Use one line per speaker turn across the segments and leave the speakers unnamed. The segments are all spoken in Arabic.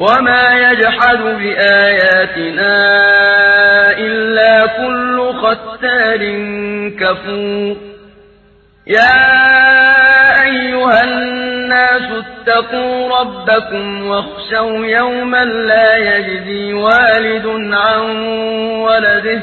وما يجحد بآياتنا إلا كل ختار كفور يا أيها الناس اتقوا ربكم واخشوا يوما لا يجزي والد عن ولده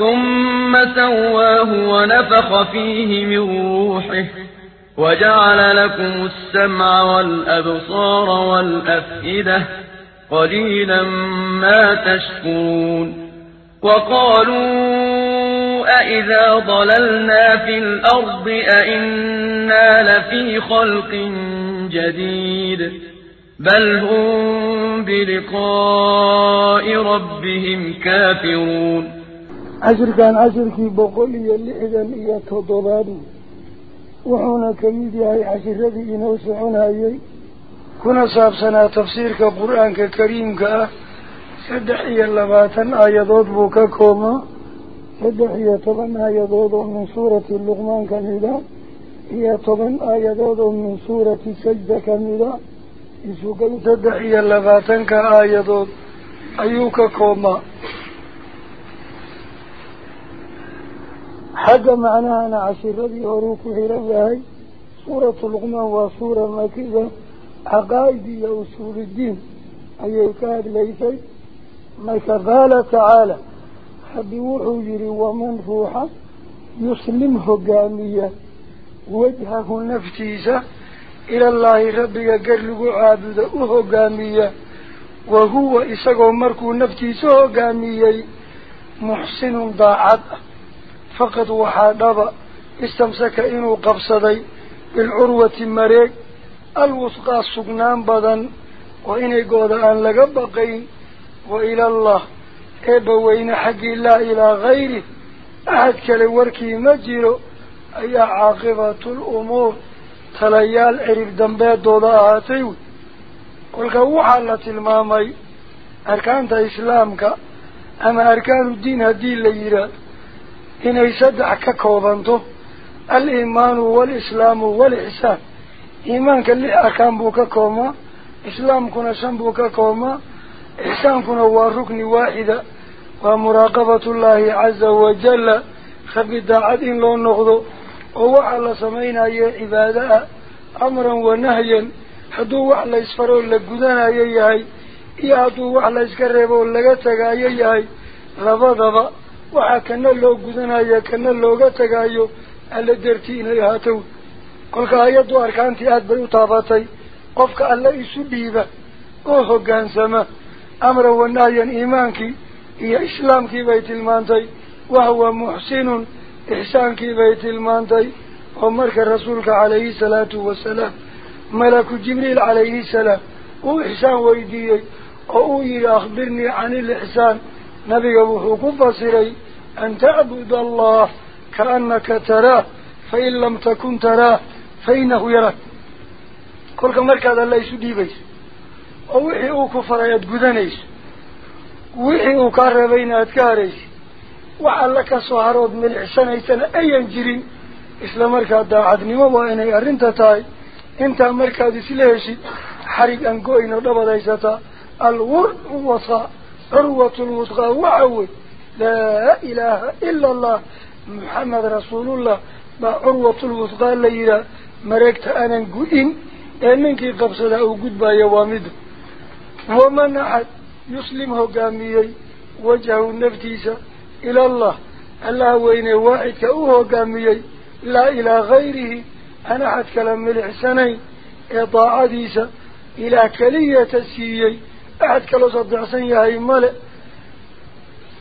ثم سواه ونفخ فيه من روحه وجعل لكم السمع والأبصار والأفئدة قليلا ما تشكرون وقالوا أئذا ضللنا في الأرض أئنا لفي خلق جديد بل هم بلقاء ربهم كافرون
عشر كان عشر كي بقولي اللي إذا إياه تضراني وحونا كميدي هاي عشر ربي إنوسعون هاي كنا صابسنا تفسير كقرآن كريم كا سدحية سدحي اللباتا آيضات بوكا كوما. سدحي آية آيضات من سورة اللغمان كميدا هي طبن آيضات من سورة سجدة كميدا إسوكا سدحي اللباتا كآيضات أيوكا كوما. حاجة معناها أنا عشر ذي وروف حلوهي سورة الغمى وصورة مكيدة عقائد يوصول الدين. أي كاد ليسي ما قال تعالى. حبيوح ومن روحا يسلمه قامية وجهه نفسيسة إلى الله ربك قرلق عابده قامية وهو إساق ومركو نفسيسه قامية محسن ضاعته فقد وحادب استمسك إنو قبصدي بالعروة مريك الوثقى السقنان بدا وإني قوضا أن لقبقي وإلى الله إبوين حق الله إلى غيره أحد كالوركي مجير أي عاقبة الأمور تليال عرف دنبات دوضا آتيو قلقا وحالة المامي أركان تا إسلامك أما أركان الدين هدين ليراد أي إن يسدع ككوبانته الإيمان والإسلام والإحسان. إيمانك اللي أركان بوكا كوما. إسلام كنا شنبوكا كوما. إحسانكنا هو ركن واحدة. ومراقبة الله عز وجل. خبي داعد إن لو نغضو. ووحل سمينا يا عبادة أمرا ونهيا. حدو وحل يسفروا لقدنا يهي إيا حدو وحل يسكربوا لقتك يهي لبضبا وحكنا لو قدنا يكنا لو قتك أيو ألا درتين يهاتو قلت آيات أركانتي أدبروا طابتي قفك ألا يسبيبا وهو قان سما أمر ونهيا إيمانك هي إسلامك بيت المانتي وهو محسن إحسانك بيت المانتي ومرك رسولك عليه الصلاة والسلام ملك جبريل عليه السلام وإحسان ويديي وأوي أخبرني عن نبي وحو كفصري أن تعبد الله كأنك تراه فإن لم تكن تراه فإنه يراك. كلك مركز الله يسودي بيس ووحي أو كفر أيات قدنيس. ووحي أو كاربين أتكاريس وعلك سهرود من الحسن أيسان أي أنجرين إسلام مركز دا عدن ما بأني أرنتتاي إنت مركز سلاشي حريق أنكوين ودبضيستا الورد وصاء عروة الوثقى وعوي لا إله إلا الله. محمد رسول الله. ما عروة الوثقى الليلة مركت أنا نقول إنك قبصد أو قد بايا وامد. ومن أحد يسلمه قاميي وجهه النفتيسة إلى الله. الله وين واحد كأوه قاميي. لا إلى غيره. أنا أحد كلام الإحسانين إطاعة ديسة إلى كلية السيئي. أحد كلا صدع سنيهي ملئ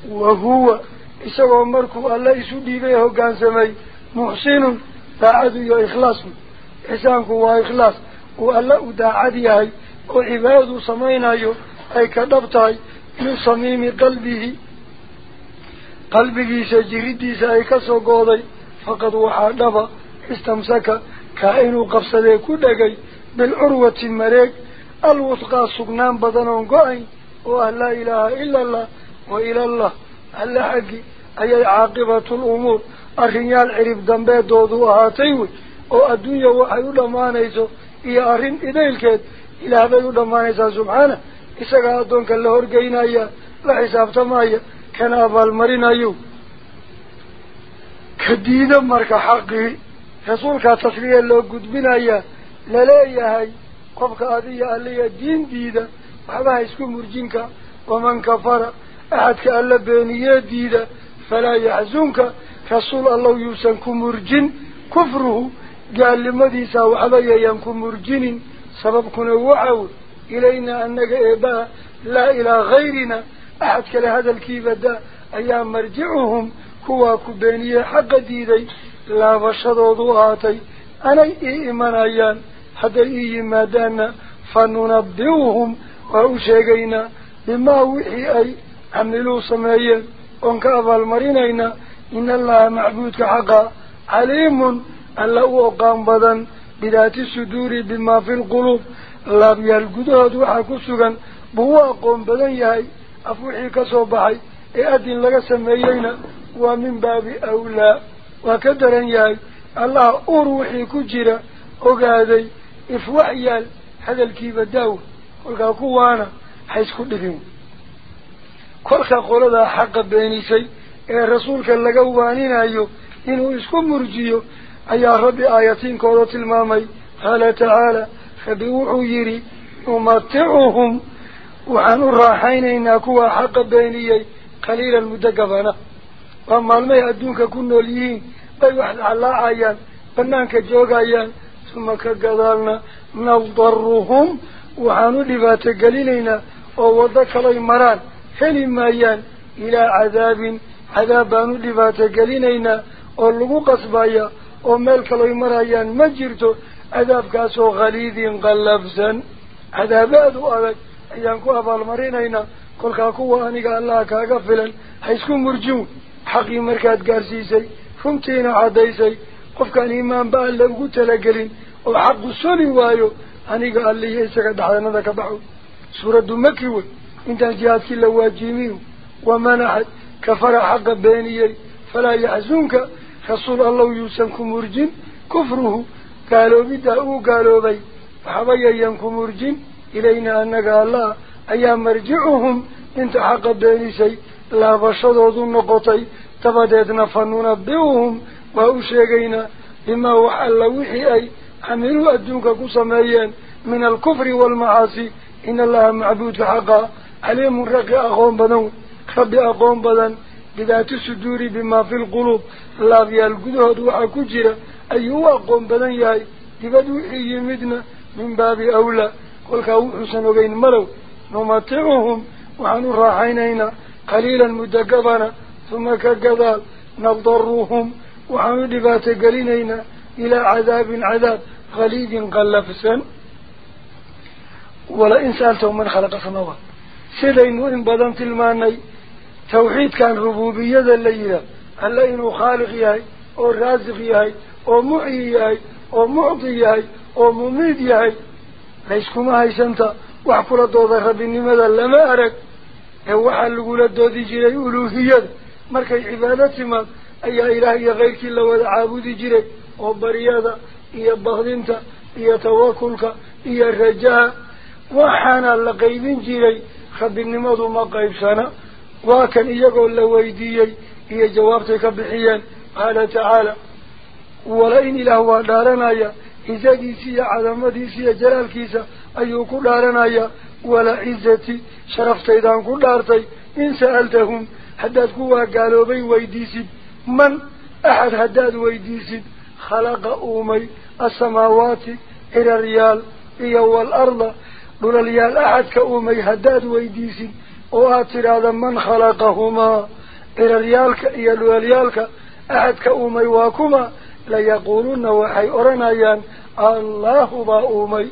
وهو إسوأ مركو الله يسودي بيه قان سمي. محسن داعد يا إخلاص. إحسانك هو إخلاص. والله داعد يهي وعباد سمينا يو. أي كدبتاي من صميم قلبه. قلبه سجردي سأيكسو قوضي. فقد وحادب استمسك. كائن قبصده كدقي بالعروة المريك. الوثقى سقنان بدنون قعي وأه لا إله إلا الله وإلى الله. ألا حقي أي عاقبة الأمور. أخيال عرب دنبه دودو أهاتيوي أو الدنيا وحيو لمانيسو. إيا أرين إذيلكت إلا بيو لمانيسا سبحانه. إسا قادون كاللهور قينا إيا لا حساب تمايا. كان أبا المرين أيو كدينا مركا حقي رسولك تصريح الله قد بنا لا يا هاي. Qofka adiya alliya diin diida waxba ha isku murjinka waman kafara أحد كألا بينيه ديدا فلا يحزنك رسول الله يوسن كمرجن كفره قال لمديسا وحبيا ينكم مرجن سببكنا وعو إلينا أنك إباء لا إلى غيرنا هو حتى إيما دانا فننبئهم وأشيقينا بما وحي أي عملوا سمايا أنك أفضل مرينينا إن الله معبودك حقا عليم ألا أقام بدا بذات السدور بما في القلوب لا بيالقدود وحاكو سغن بوا أقوم بدا يهي أفوحي كصوبحي إأدين لك سمايينا ومن باب أولى وكدرا يهي الله أروحي كجرا أقادي إفوحيال هذا الكيب الدو قولك قوانا حيث كنت فيهم. قولك قول هذا حق بيني شيء. إيه رسولك اللي قوانين أيو إنه إسكم مرجيو. أي ربي آياتين قولة المامي قال تعالى فبيوحوا يري ومتعوهم. وعنوا الراحين إنا كوا حق بيني قليلا مدقبانا وما المي أدونك كنوا ليين. بيوحد على الله آيان بنانك جوغ آيان ثم كذلنا نضرهم وحانو لبات قليلين ووضاك الله مران حلي مايان إلى عذاب عذابانو لبات قليلين ولغو قصبايا وملك الله ما مجرتو عذاب كاسو غليظ قلبزا عذاباتو أبك أيانكو أبال مرينينا قل كاكو قال لا كاكفلا حيثكو مرجون حقي مركات قارسيسي فمتين عديسي قف كان إيمان بأن قلت تلقلين xaqu soli waayo aniga allihi isaga dhaxdanada ka baxo. Suuraddu maki wey انت جهاد كلا واجيميه ومن أحد كفر حق بينيي فلا يحزنك رسول الله يوسنكم مرجن كفره قالوا بدأوا قالوا بي فحبيا ينكم مرجن إلينا أنك الله أيام مرجعهم انت حق بينيسي لا بشدوا ذو عملوا أدونك كسميين من الكفر والمعاصي. إن الله معبود حقا. عليم رقي أقوم بدن. ربي أقوم بدن. بذات السدور بما في القلوب. لا في القدود وحكجرة أيها أقوم بدن ياي. تبدو يمدنا من باب أولى. قل كوحسن وغين ملو نمتعهم. وعن الراحينينا. قليلا مدقبنا ثم كقضال نضرهم وعن دبات قلينينا. إلى عذاب عذاب غليد السن ولا إنسان من خلق سنوات سيدين وإن بدنت الماني توحيد كان ربوبية الليلة ألا إنه خالق هاي أو رازقي هاي أو معي هاي أو معطي هاي أو مميدي هاي ليسكما هاي سنتا. وحفرة دوضة خبيني ماذا لما أرك. أوحى اللي قولت جيري ألوهي مركي عبادة ما. أي إلهي غيرك إلا ودعابو دي جيري. وبريادة إيا بغضنت إيا توكلك إيا الرجاء وحانا لقيبين جيري ما النماذ ما قيب سنة وكان إياقو اللويدي هي جوابتك بحيان قال تعالى ولئن إله دارنا يا إزا ديسي عدم ديسي جلال كيسا أيوكو دارنا يا ولا عزتي شرفت إذا كل دارتي إن سألتهم حدادكوها قالوا بي ويديسي من أحد حداد ويديسي خلق أمي السماوات إلى الريال إيا والأرض. قل الريال أحد كأمي هداد ويديس وآتر هذا من خلقهما. إلى الريال إيا الريال أحد كأمي واكما. ليقولون وحي أرنايان. الله با أمي.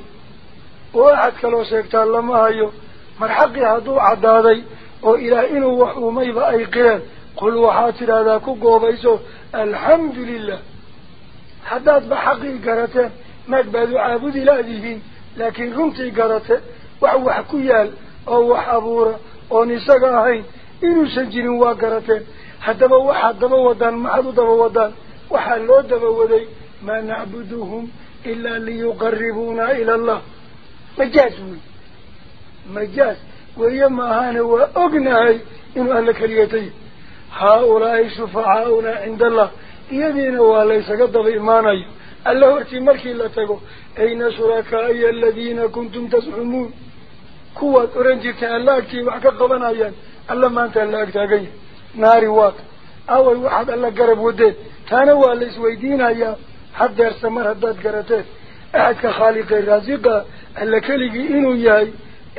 وآحد كلو سيكتال لما هايو من حق هدو عدادي. وإلى إنو وحومي بأي قيل قل وحاتر هذا كقوبيسو الحمد لله. هداد بحقي قرته ما تبادو عابد الهدهين لكن رمتي قرته وعوح كيال ووح أبورة ونساق هاي إنو سنجين وقرته حتى بوح حتى بوضان محضو دبوضان وحلو دبوضي ما نعبدهم إلا ليقربونا إلى الله. مجاز مجاز. ويما هانا وأقنعي إنو أهلك اليتي هؤلاء شفعاؤنا عند الله. Alla hortii markii la tago ayna shurakaa'iya aladiina kuntum tascumuun kuwaad oran jirteen alla agtii wax ka qabanayaan alla maanta alla agtaagan yahay naari waata away waxaad alla garab wadeen taana waa la isweydiinayaa haddeerse mar haddaad garateen axadka khaaliqee raasiqa alla keligii inuu yahay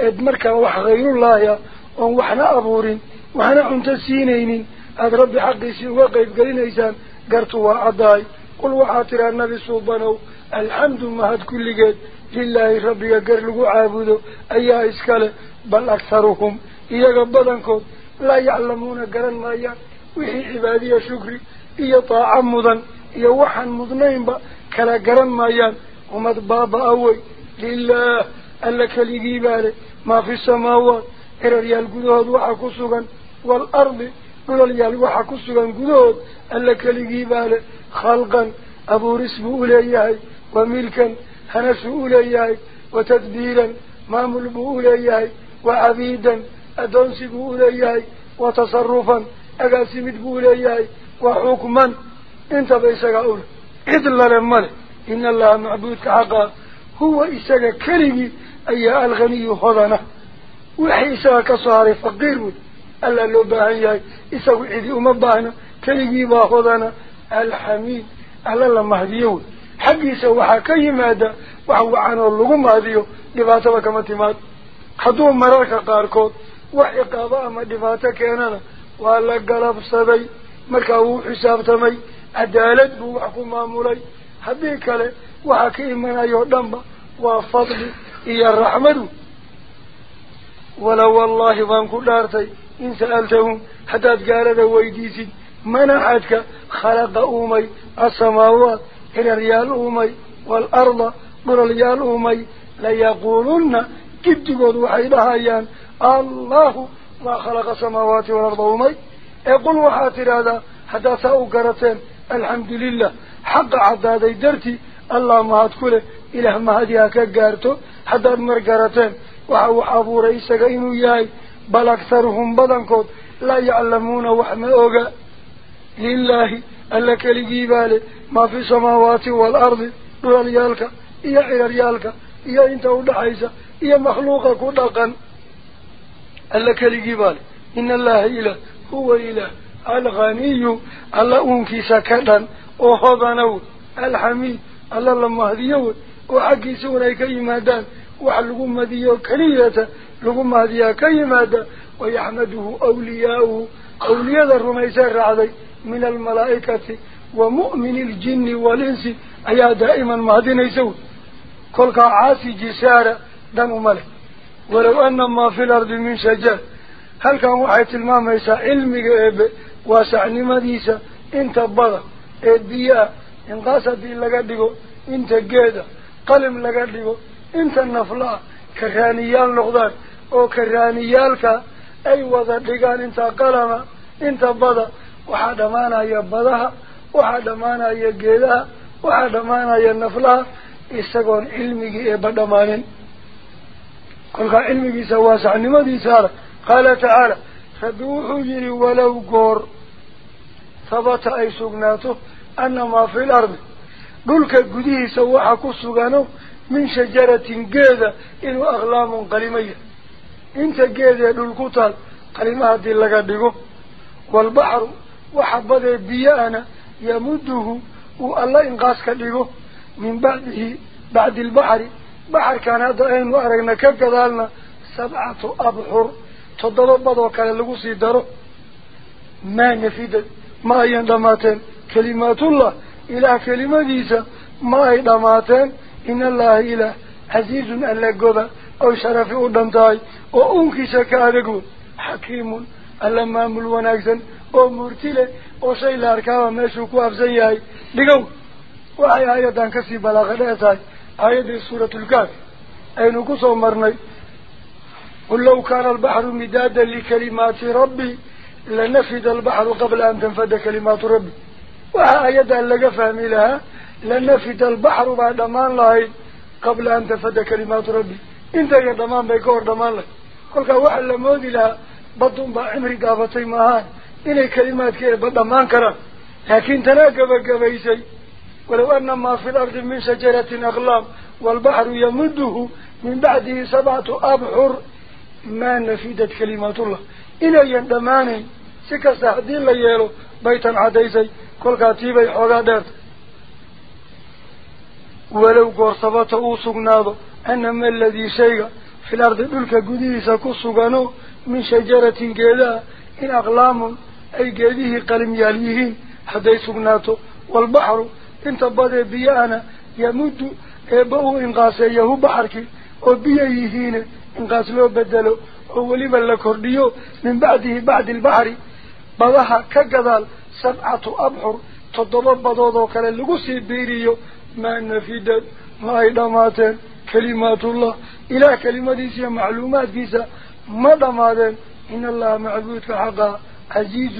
eed markaa wax khayrullaahi ah oon waxna abuurin waxna cunto siinaynin aada rabbi xaqiisii uga qayb gelinaysaan gartu waa caddahay qul waxaa tiraa nabi suubanow alxamdu mahad kulligeed lilaahi rabbiga gar lagu caabudo ayaa iskale bal akharuhum iyaga badankood laa yaclamuuna garan maayaan wixii cibaadiya shukri iyo taaco mudan iyo waxaan mudnaynba kala garan maayaan umad baaba-a wey lilaah alla keligii baa le maa fi samaawaat ciraryaal gudahood أولا يالي وحاكو سوغان قدود ألا كاليقي بالي خلقا أبو رسب أولياي وملكا هنسو أولياي وتدبيرا ماملبو أولياي وعبيدا أدنس أولياي وتصرفا أقاسمتبو أولياي وحكما. إنت بيسك أولا إذن للمالي إن الله معبودك حقا. هو إساق كريم أي الغني هضنا وحيساك صار فقير keligii baa hodana alxamiid alla la mahdiyo wey xaggiisa waxaa ka yimaada wax wacan oo lagu mahdiyo dhibaataba kama timaad hadduu mararka qaarkood wax ciqaabo ama dhibaato keenana waa la galabsaday markaa wuu xisaabtamay cadaalad buu wax ku maamulay haddii kale waxaa ka imanayoo dhanba waa fadli iyo raxmadu wala wallaahi baan ku dhaartay إن سألتهم حتى تقال هذا ويديسي منعتك خلق أمي؟ السماوات إلى ريال أمي والأرض من ريال أمي. ليقولن كتبوا وحيدها هايان الله ما خلق السماوات والأرض أمي. يقول وحات هذا حتى سأقرتين الحمد لله. حق عداد ذي الله ما أدخله إله ما هديها كقارته حتى المرقرتين وحو حبو رئيسك إنو ياي. بل أكثرهم بدنكود لا يعلمون وحما أوقع لله ألك لجيبال ما في سماوات والأرض رليالك إيا ريالك إيا إنت ودحيسة إيا مخلوقك ودقا ألك لجيبال إن الله إله هو إله الغني ألا أنك سكتا أخذناه الحميد على الله هذيه وعكي سوريك إمادان وحلقوا مديه كريهة لقم هذه كيما ويحمده أولياؤه أولياء الرميزة الرعضي من الملائكة ومؤمن الجن والإنس. أيا دائما ما هذه نيسو كل عاسي جسارة دم ملك. ولو أن ما في الأرض من شجر هل كان وحي تلمام إيسا علمي إيبه واسعني مديسا إنت بغا. إيديا إنقاسة لقد لقدقو إنت قيدا قلم لقد لقدقو إنت النفلاء كخانيان لقدار oo karaaniyaalka ay wada dhigaan inta qalama inta bada waxaa dhammaanaya badaha waxaa dhammaanaya geedaha waxaa dhammaanaya naflaha isagoon cilmigii eeba dhammaanin كل علمي سواسع نمدي سارة قال تعالى فدوحوا يري ولو قور ثبت أي سقناته أن ما في الأرض دولك قديه سواحا كسقانو من شجرة قيدة إنه أغلام قليمية انت قيدة دولكوتال قليمها دي لغا ديقو والبحر وحبض بيانا يمده والله إنقاسك ديقو من بعده بعد البحر بحر كان هذا أين وأرقنا ما ما كلمات الله ما الله عزيز ألا قضى أو وأنكس كارقون حكيم ألا مامل ونكسن أو مرتلة أو شيء لاركاوة ماشوكو أفزيهاي لقو وهي آية كسي بلاغة آية سورة الكافر أي نقصوا مرني قل لو كان البحر مدادا لكلمات ربي لنفد البحر قبل أن تنفد كلمات ربي. وآية انت يا دمان بيكور دمان لك. قلت واحد لمودي لها بطن بعمري قافتي مهان إني كلمات كي بدمان كرا لكن تناقب قبيسي ولو أن ما في الأرض من شجرة أغلام والبحر يمده من بعده سبعة أبحر. ما نفيدت كلمات الله. إلى ولو قرصبت أوسقناضو أنما الذي شيء في الأرض دلك قديسة كسقنو من شجرة قيدا إن أغلام أي قيده قلم ياليهين حدي سقناته والبحر إنت بدأ بيانا يمد إبهو إنقاسيه بحرك. وبيهين إنقاس له بدلو. ووليبا لكرديو من بعده بعد البحر. بضاها كقدال سبعة أبحر. تضرب بضوضو كلا لغسي بيريو. ما نفيدت ما إداماتين كلمات الله إلى كلمة ديسية معلومات ديسة ما دماتين إن الله معبود حقا عزيز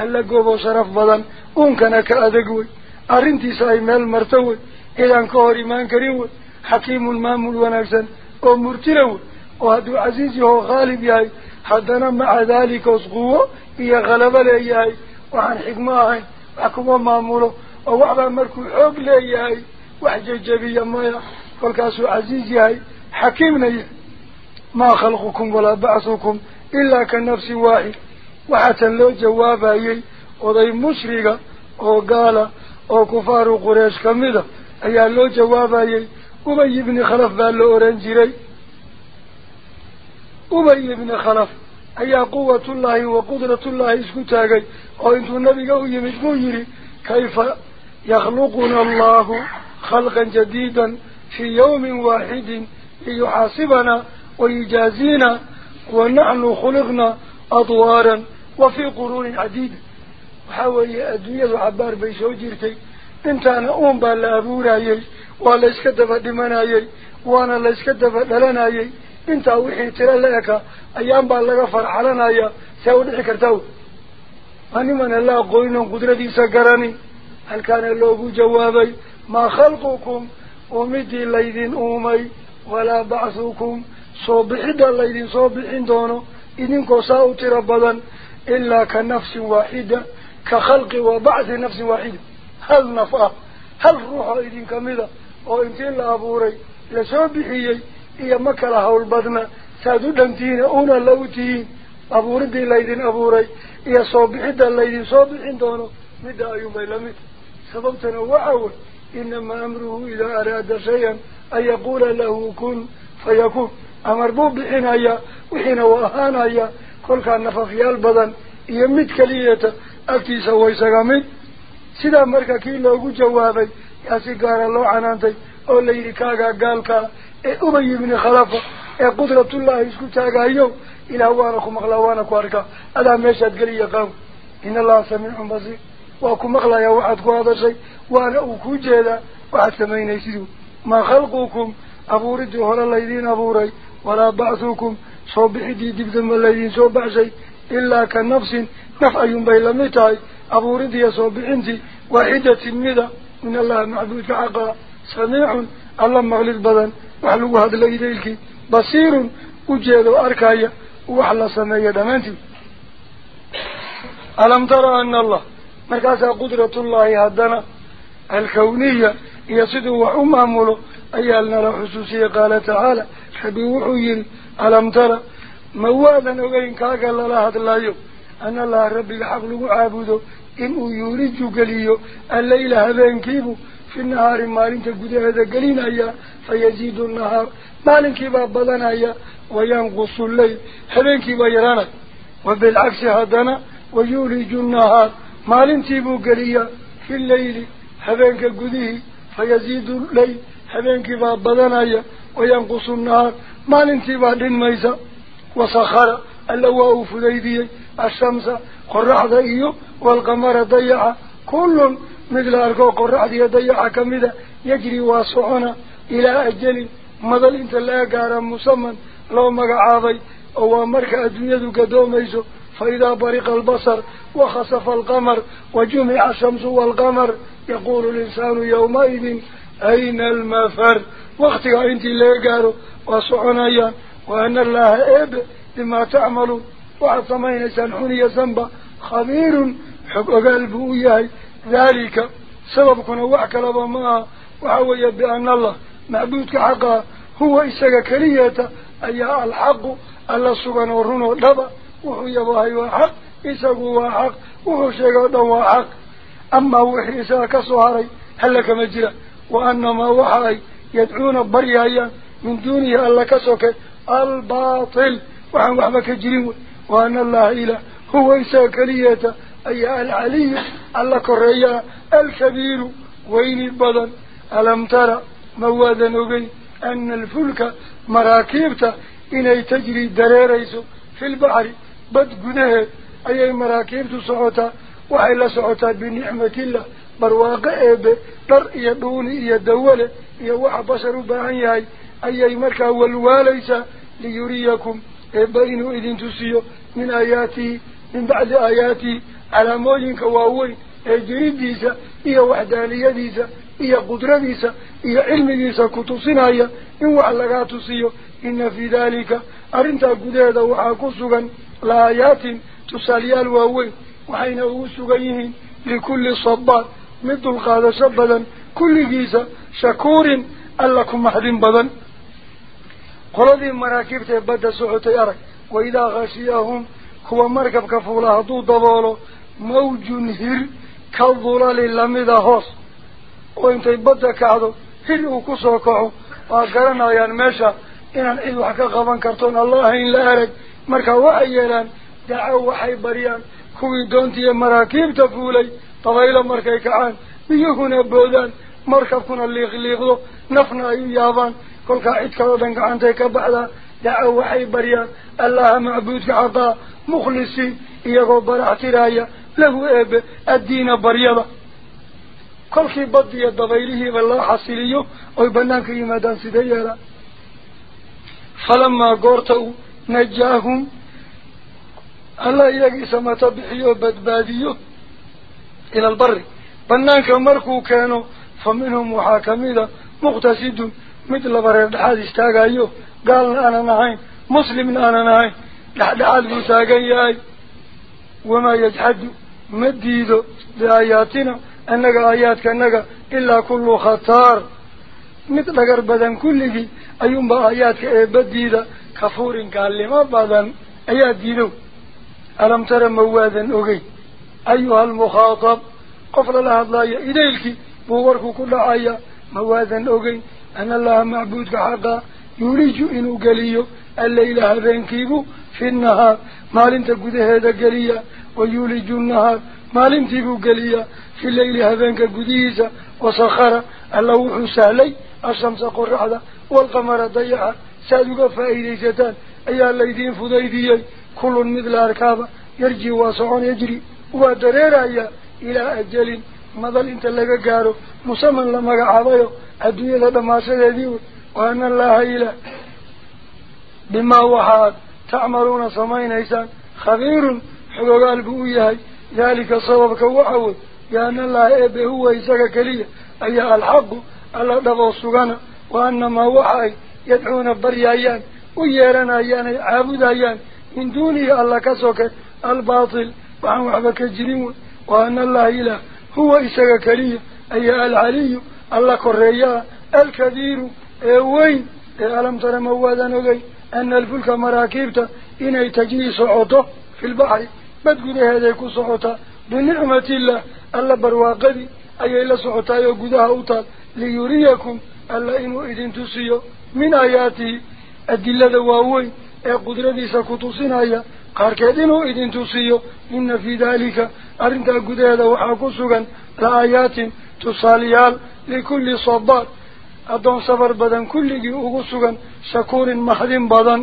ألا قوبو شرف بدن أنكنا كأذقوي أرنتي ساي مال مرتوي. إذا كهر إيمان كريم حكيم المامل ونكسن ومرتلو وهدو عزيزي هو غالب ياي. حدنا مع ذلك أصقوه إيا غلب لياي وعن حكمه. وحكمه ماموله ووعبا مركو حب لياي وحجة جبية مايا فالكاسو عزيز ياي. حكيم نيه ما خلقكم ولا بعثكم إلا كنفس واحد. وحتى لو جوابا يي وضي مشرقة. وقال وكفار قريش كمدة أي لو جوابا يي أبي بن خلف بالو أورنجيري أبي بن خلف. أي قوة الله وقدرة الله اسكتاقي وإنتو النبي قوي يمجمو كيف يخلقنا الله خلقا جديدا في يوم واحد ليحاسبنا ويجازينا ونحن خلقنا أطوارا وفي قرون عديدة وحاولي الدنيا عبار بيسو جيرتي. انت أنا اون بالا ابورايي ولا اسكدف دمنايي وأنا لا اسكدف دلنايي انت وحي ترى لك أيام با لغا فرحلنايا سو دخي كرتو أني من الله قوينو قدرتيسا غراني هل كان لوغو جوابي؟ ما خلقكم ومدي ليدين أومي ولا بعثكم. صوبحد الليدين صوبحين دونو. إذنكو ساوتي ربضا إلا كنفس واحدة كخلق وبعث نفس واحدة. هل نفع؟ هل روح إذن كمذا وإنتين لأبوري لسوبحيي إيا مكالها البدن سادو دمتين أونا لوتين أبوردي ليدين أبوري. إيا صوبحد الليدين صوبحين دونو. مدى أيوم بيلمت سببتنا وعوة. إنما أمره إذا أراد شيئا أن يقول له كن فيكون. أمر بوب بحنايا وحين وأهانايا كل كان نففيا البدن يمد كلية. أكتيسا ويساقامد سيدا مركا كي لوغو جوابي. ياسي قال الله عنانتي. أو ليلي كاقا قالكا. أبي من خلافة. قدرة الله يسكو تاقايو إلى هوانكم أغلاوانك واركا هذا ميشاد قليا قام. إن الله سميع بصير. وأكو يا وعدكو هذا الشيء وأنا أكو جيدا وعد سمين يسيرو ما خلقكم أبو ردو هلا الذين أبوري ولا بعثكم صوبحدي دبدم الذين صوبع شيء إلا كنفس نفع ينبي لمتاي أبو ردي صوبحنتي واحدة مدى من الله معبود كعقا سميع الله مغلق بدن وحلو هذا الذي بصير arkaya wax la sameeya dhammaantii alam tara ana allah مركز قدرة الله هدنا الكونية يصد وعمامله أيها نرى الحسوسية قال تعالى حبيب حبيوحي ألم ترى موالا وإن كاك الله لا هد الله أن الله ربي حقله عابده إنه يريد قليه الليل هذين كيبه في النهار ما لنك قدر هذا قلينا فيزيد النهار ما لنك بابضان أيها وينقص الليل هذين كيبه يرانك وبالعكس هدنا ويريد النهار ما لنتي بوقلية في الليل حبينك قديه فيزيد الليل حبينك بابدنايا وينقص النار ما لنتي بعدين ميزا وصخر اللواء فليدي الشمس قرح ضيه والقمر ضيعة كل مثل أرقو قرح ضيع كمذا يجري واسعنا إلى أجل مظل إنت لا قارا مصمم لو مقعاضي أو مركز الدنيا قدوم يسو فإذا برق البصر وخسف القمر وجمع الشمس والقمر يقول الإنسان يومئذ أين المفر؟ واختي أنت اللي قالوا وصعنايا وأن الله إب لما تعملوا وعصمين سنحني سنبا خبير حق قلبه إياه ذلك سبب كنوعك لبما وحوية بأن الله معبودك حقا. هو إساق كريتا أيها الحق ألا سبحانه ورنه لبا. وحي يباهي وحق إساق وحق وحو شيقات وحق أما وحي إساق صهري حلك مجرى وأنما وحي يدعون بريايا من دونه الله كسوك الباطل. وحن وحبك جريم وأن الله إله هو إساق ليتا أي العلي الله كريا الكبير وين البدن. ألم ترى موادا نبي أن الفلك مراكبت إنه تجري دريريسه في البحر. بد جنها أي مراكب تسعتا وعلى سعتا بنعمة الله برواق أب بر يبون يدوله يوع بصر بعينه أي مرك والواليس ليريكم بين إذن تسيو من آياته من بعد آياته على موجن كواوي أجري ديسا هي وحدانية ديسا هي قدرة ديسا هي علم ديسا كتو صناية إن وعلقات صيو إن في ذلك أرنت قدادا وعاكو سغن لآيات تسألي الواوين وحين أوسقيه لكل صبار. مد القادشة سبدا كل جيزة شكور ألكم محرم بدن. قلدي مراكب تبدى سعوة يارك وإذا غشيهم هو مركب كفولة هدو دبالو موج هر كالظلال اللمدة هوس. وإن تبدى كهدو هل وكسوكو وقرنا يانماشا إنا إذو حكا غبان كرتون الله إن لا أرك marka waxay yeelaan dacow waxay baryaan kuwii doontiiyo maraakiibta fuulay dabaylo markay kacaan biyuhuna boodaan markabkuna liiqliiqdo nafna ay u yaabaan kolkaa cid kaloo dhan gacantay ka baxdaa dacow waxay baryaan allaha macbuudka xaqaa mukhlisiin iyagoo barax tiraaya lahu eebe addiina baryada kolkii badiyo dabaylihiiba loo xasiliyo oy banaanka yimaadaan sidee yeelaan falamaa goorta uu najaahum alla iyagii samato bixiyo badbaadiyo ila albari banaanka markuu keeno fa minhum waxaa kamida muqtasidun mid laba reer dhexaad istaagayo gaalna aanan ahayn muslimna aanan ahayn dhexdhexaad buu taagan yahay wamaa yajxadu ma diido biaayaatina annaga aayaadkanaga ilaa kullu khataar mid dhagar كفور قال لما بعضا أي دينو ألم ترى موادا أغي؟ أيها المخاطب قفل لها الله إليك بورك كل عيا موادا أغي أن الله معبود حقا يريج إنو قليو الليلة هذين كيبو في النهار ما لم تكد هذا قليا ويولج النهار ما لم تكد قليا في الليل هذين كقديسة وصخرة اللوح سهلي الشمس قرحة والقمر ضيعة سادوك فايدي ستان إيه اللي دين فضايدي كل مثل اركاب يرجي واسعون يجري. ودرير إيه إلى أجل مضل إنت لك قارو مصمن لما قعضيو الدنيا لما سيديو. وأن الله اله بما هو حاد تعمرون صمين ايسان خبير حقو قلب ايهي ذلك صوابك وحاول لأن الله إبه هو إساك كلية. أيها الحق الله دفع السقنة وأنما وحاي. Yadcuuna baryayaan ويرنا يعني عابد أيان من دونه الله كسوك الباطل وعن وحبك الجريم وأن الله إله هو إساق كريه أي العلي الله كريا الكبير وين؟ ألم ترى موادا نغي؟ أن الفلك مراكبته إن تجري صعوته في البحر. بدقل هذا يكون صعوته بنعمة الله. الله برواقدي أي إلا صعوته يقودها أوتال. ليريكم ألا إنو إذن تسيو من آياتي الدلة دواوي قدرة ديسا كتوسين آيا قارك إنو إذن تسيو إن في ذلك أرنتا قدر دواء كسوغا لآيات تصاليال لكل صبار. أدون صبر بدن كل دي جيوغسوغا شكور محرم بدن.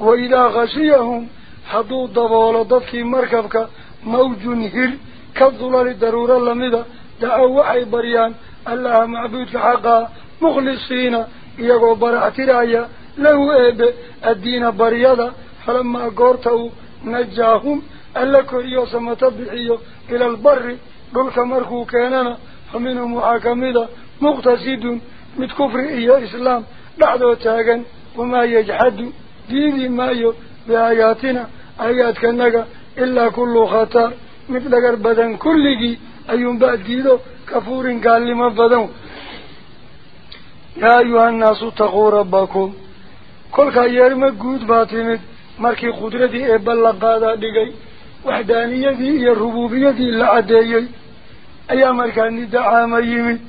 وإذا غشيهم حدو الضبال ضفك مركبك موج هر كالظلال الضرورة لمدة دعوا وعي بريان الله معبود حقها mukhlisiina iyagoo baraxtiraya lahu eebe addiina baryada فلما قورتوا نجاهم ألا كريو سمتبحيو إلى البر. دولك مركو كاننا فمنهم محاكمة مقتصد مت كفر إيا إسلام. بعده تاغن وما يجحد ديني مايو بآياتنا. آيات كنغا إلا كل خطر مثل قربدا كله أيهم بعد ديدو كفور قال لما يا أيها الناس اتقوا ربكم كل خير مجود باطمت markii qudradii ee ballanqaadaa dhigay waxdaaniyadii iyo rubuubiyadii la caddeeyey ayaa markaa nidacaama yimid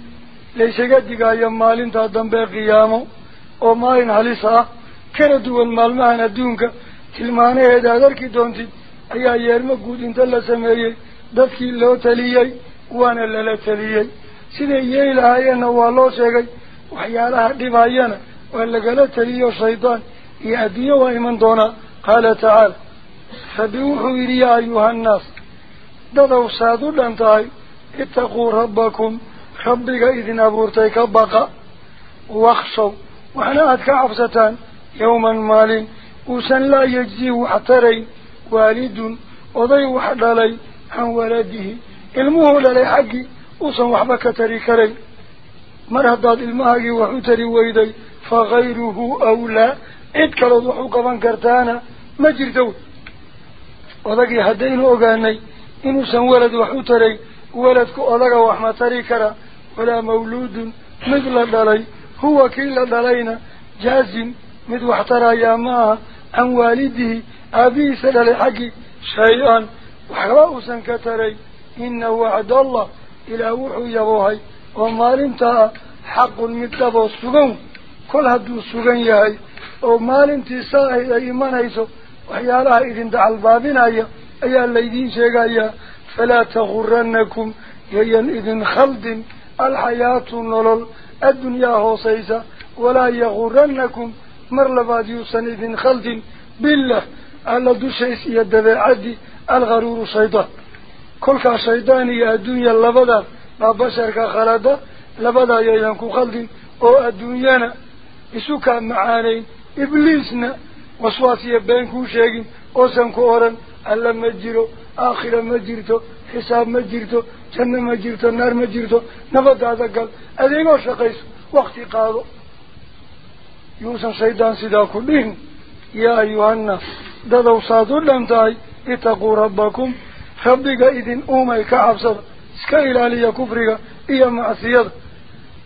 laysaga digaayo maalintaa dambe qiyaamo oo maalin halis ah kana duwan maalmahan adduunka tilmaanaheeda aad arki doontid ayaa yeermo guud inta la sameeyey dadkii loo taliyey waana lala taliyey siday yeeli lahaayeenna waa loo sheegay lagala taliyo shaydaan iyo adduunyo waa iman doonaa قال تعالى فبوحوا يا أيها الناس دادوا سادوا لانتهي اتقوا ربكم ربك إذن أبورتيك بقى واخشوا وحنا أتك عفزتان يوما مال وسن لا يجزي وحتري والد وضي وحدالي عن ولده المه للي حقي مرهداد المهاجي وحوتري ويدي فغيره أولى. إذ ضحوك حوقا بانكرتانا مجر دول وذاك يهدين أغاني إنو سنولد وحوتري ولدك أذاك وحمتري كرا. ولا مولود مثل دلي. هو كل دلينا جازم مد واحترى يا ماء عن والده. أبي سلال حقي شيئا. وحراء سنكتري إن وعد الله إلى وحو يبوهي. Oo maalintaa ah xaqun mid dhaboo sugan kol hadduu sugan yahay oo maalintii saahid ay imanayso waxyaalaha idin dacalbaabinaya ayaa laydiin sheegayaa falaa tagurannakum yayan idin khaldin alxayaatu nolol addunyaa hoosaysa walaa yagurannakum mar labaad yuusan idin khaldin billah alla dushays iyo dabeecaddi algharuuru shaydaan kolkaa shaydaan iyo adduunya labada labadaa yayan ku khaldin oo adduunyana isu kaa macaanayn إبليسنا وصواتي بينكو شيء أوسنكو أورن ألا مجيرو آخر مجيرتو حساب مجيرتو جنة مجيرتو نار مجيرتو نبض هذا قال أذيقو شقيس وقتي قالوا يوسف شيطان سيدا كلهم يا أيها الناس دادو صادوا لنتاي اتقوا ربكم خبق اسكا إلالي كفرق إيا معصية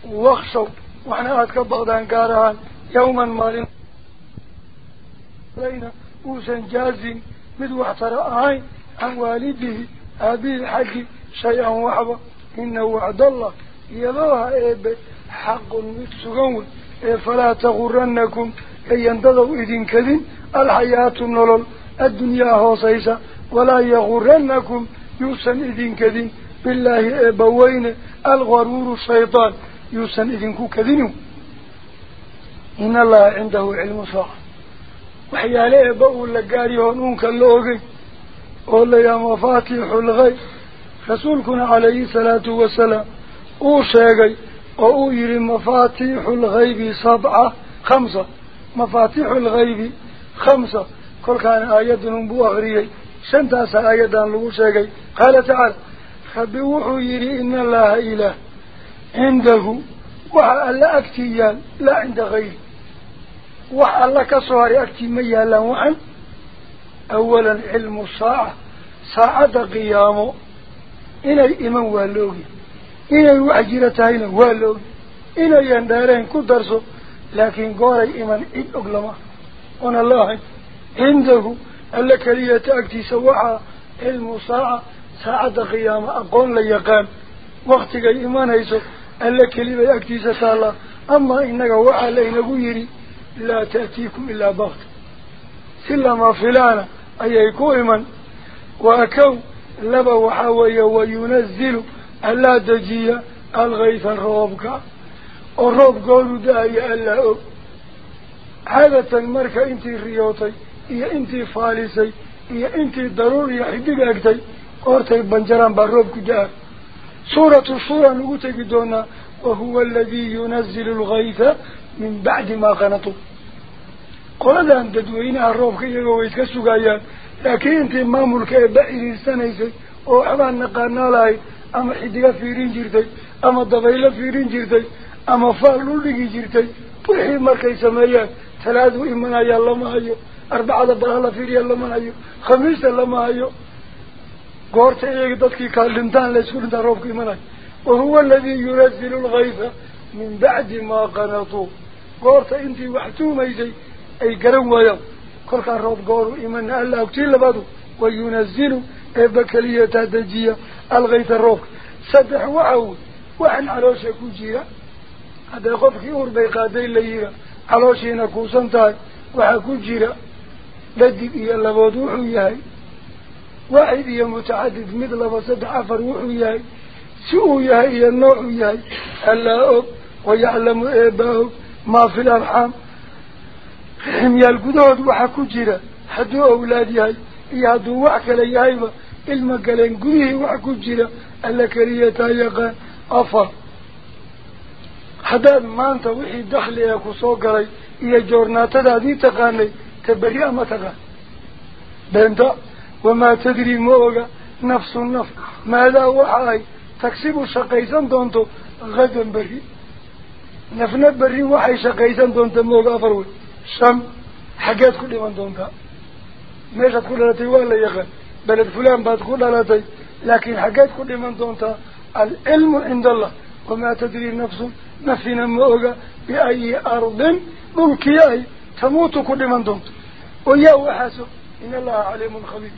واخشوا وحنا أتكبغدان كارهان يوما مالين لينا أوسن جازم مدو احترأهين عن والده أبي الحق شيئا وحبا إنه وعد الله يضوها إيب حق متسقون فلا تغرنكم أي ينتظروا إذن كذن الحياة النلل الدنيا هوسيسة ولا يغرنكم يوسن إذن كذن بالله أبوين الغرور الشيطان. يوسن إذنكو كذنو إن الله عنده علم صاع وحيا لي أبو اللقاري ونوك اللوغي أولا يا مفاتيح الغي رسولكنا عليه الصلاة والسلام. أو شاقي أوير مفاتيح الغيب سبعة خمسة. مفاتيح الغيب خمسة. كل كان آيات نبو أغريه شنتاس آيات نبو شاقي قال تعالى wuxuu yidhi ina allaha ilaah cindahu waxa alla agtii yaal laa cinda gayri وحالا كسواري أكتي ميالا وعن أولا علم الساعة ساعة قيامه إلى الإيمان واللوغي إلى الوحجرتين واللوغي إلى يندارين كدرسو لكن قول الإيمان إد أقلمه ون ساعة قيامة أقول ليقان وقتك إيمان هيسو. ألا كلية أكتي ستالا أما إنك وعلينا قيري لا تأتيكم إلا بغت. سلما فلانا. أي يكون من وأكو لبا وحاوي وينزل ألا دجية. الغيث الروبك. الروب قولوا داي ألا أب عادة المركة إنتي ريوتي. إيا إنتي فالسي إيا إنتي قرتي بنجران بالروبك جاء سورة الصورة نقول دونا وهو الذي ينزل الغيث من بعد ما قنطوا dadweynaha roobka iyagoo way iska sugayaan laakiin intii maamulka ee ba iriirsanaysay oo waxbaan naqaanaa lahayd ama xidiga fiirin jirtay ama dabaylo fiirin jirtay ama faal dhul dhigi jirtay wixii markay sameeyaan talaadu imanayaa lama hayo arbacada balaha la fiiriya lama hayo khamiista lama hayo dhintaan la isku dhintaa roobka imanayo wahuwa aladii yunazilu lgayfa min bacdi maa qanatuu goorta intii wax tuumaysay أي قرن ويوم كل كان روب قورو إيمان ألا أكتير لبادو. وينزلوا إبكالية تدجية الغيث الروب سدح وعود. وعن علوشة كوجيرا. هذا قفك يور بيقادين ليرا. علوشينا كوسنتاي. وحا كوجيرا. لدك إيا لبادو حياي واحد يا متعدد مثل وصد عفر وحوياي شو ياي يا نوع ياي ألا أب ويعلم إباه ما في الأرحام. هم يا القدود وحكو جيرا حدو أولاد ياي يادو وعكلا ياي المقالين قويه وحكو جيرا ألا كريتا يقى أفر حدان ما أنت وحي دخل يا كسوكري يا جورناتا دي تقاني تبريا ما تقاني بنتا nafsu naf maadaa waxa ay tagsibu shaqaysan doonto hadan berri nafna berri waxay shaqaysan doonta ma oga afar wey شم حاجات كل من دونها ماشت كل لتي ولا يغن بلد فلان بعد كل لتي لكن حاجات كل من دونها العلم عند الله وما تدري نفس نفسنا موجة بأي أرض ممكن تموت كل من دونها ويا وحاسب إن الله عليم خبير.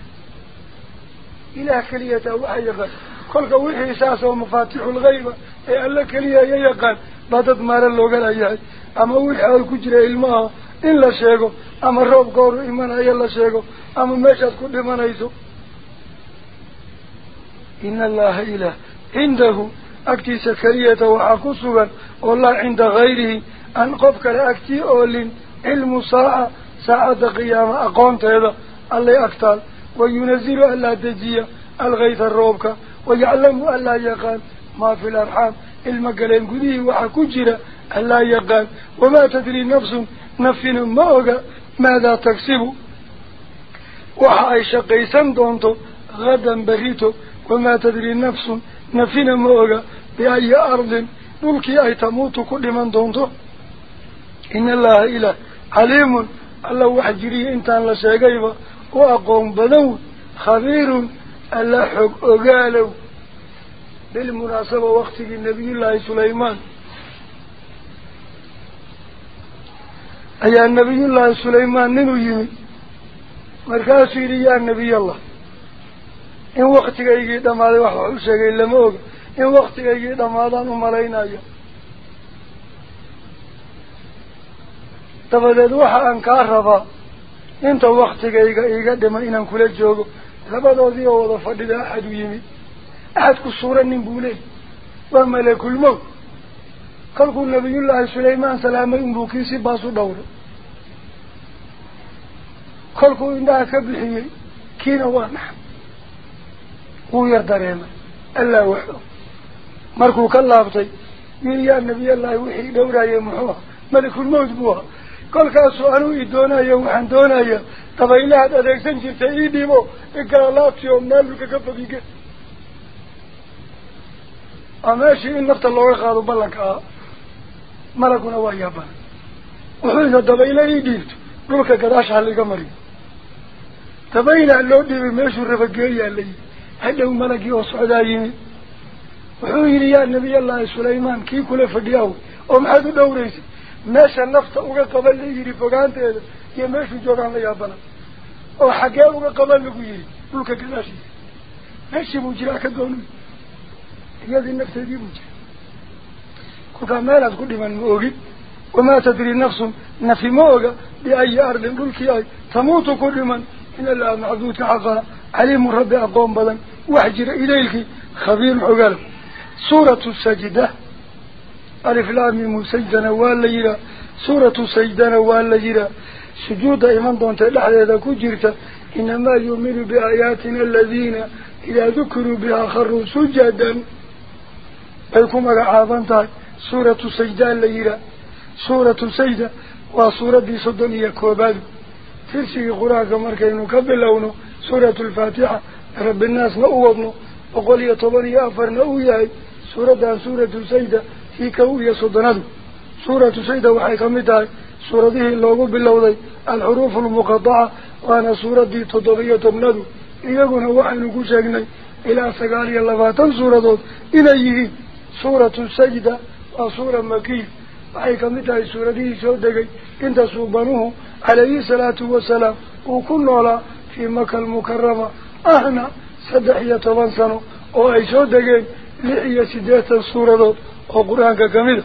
إلى كلية وحي يقال. خلق وحي إساس ومفاتيح الغيبة أي ألا كلية يقال. بدد مارا اللغة الأيات أما ويحا الكجرة الماء إلا شيقه أما الروب قور إيمانا يلا شيقه أما مشهد كل إيمانا يسو إن الله إله. عنده. أكتس كلية وعاكسوا والله عند غيره. أن قبك لأكتئول علم ساعة ساعة قيامة أقوم هذا الله أكتال وينزل ألا تجي الغيث الروبك ويعلم ألا يقال ما في الأرحام. المقالين قديه وحكجر ألا يقال. وما تدري نفس نفن موغا ماذا تكسب؟ وحايش شقي سندونتو غدا بغيتو وما تدري نفس نفن موغا بأي أرض بلكي أي تموت كل من دونتو. إن الله إله عليم. الله وحجريه إنتان لشيقيبه وأقوم بدو خبير الله حق أقالو بالمناسبة وقت النبي الله سليمان ayaa nabiyullaahi sulaymaan ninuu yimid markaasuu yidhi yaa nebiy allah in waktigaygii dhammaaday wax wax u sheegay lama oga in waktigaygii dhammaadaan u malaynayo dabadeed waxa aan kaa oo wada fadhida axad u yimid axadku suura nin buu leey waa malakulmowt kolkuu nabiyullaahi sulaymaan salaamay unbuu kiisi baas u dhowray kolkuu indhaha ka bixiyey kiina waa naxay wuu yar dareemay allaa waxo markuu ka laabtay yii yaa nebiyallaahi wixii dhowraayay muxuu ah malikulmawt buu ahaa i doonayo waxaan doonaya dabaylahaad adeegsan jirtay ii dhibo igalaabti oo maalulka ka fogige a meeshii in nafta looga qaado ballanka ah malaguna waa yaabana wuxuuna dabaylo ii dhiibto dhulka gadaasha haliga mariyo dabaylaa loo dhiibay meeshuu rabageeyaa la yidhi hadhow malagii oo socdaa yimid wuxuu yidhi yaa nabiyallaahi sulaymaan kii kula fadhiyaw oo maxaad u dhowraysay fogaanteeda iyo meeshuu joogaan la yaabana oo xaggee uga qaban lagu yidhi dhulka gadaashiisa meeshii buu jiraa ka doonu iyadii nafteedii buu jira kolkaa meelaad ku dhiman ma ogid wamaa tadri nafsun nafi ma oga biayi ardin dhulkii ay tamuutu ku dhiman in allaha macbuudka xaqaa caliimu rabbi aqoon badan wax jira idaylkii khabiirun xogaalo suuratu sajda ألف لامي مسجدنا والليرة سورة سجدنا والليرة سجود إيمان دونت إذا كجرت. إنما يؤمن بآياتنا الذين إذا ذكروا بها خروا سجدا. ألكم أعظمتك سورة سجدان الليرة سورة سجدة وسورة بصدنية كوباد. ترسي قرآك مركين كبل سورة الفاتحة. رب الناس نؤوضنه وقل يا أفر يا سورة سورة سجدة. Bilowday alxuruufu almuqadaca waana suuraddii toddobiyo tobnadu iyaguna waxaynu ku sheegnay ilaa sagaal iyo labaatan suuradood inay yihiin suuratu sajda waa suura makiya waxay ka mid tahay suuradihii soo degay inta suubanuhu calayhi salaatu wasalaam uu ku noolaa fii maka almukarama ahna saddex iyo toban sano oo ay soo degeen lix iyo siddeetan suuradood وقرآن كميل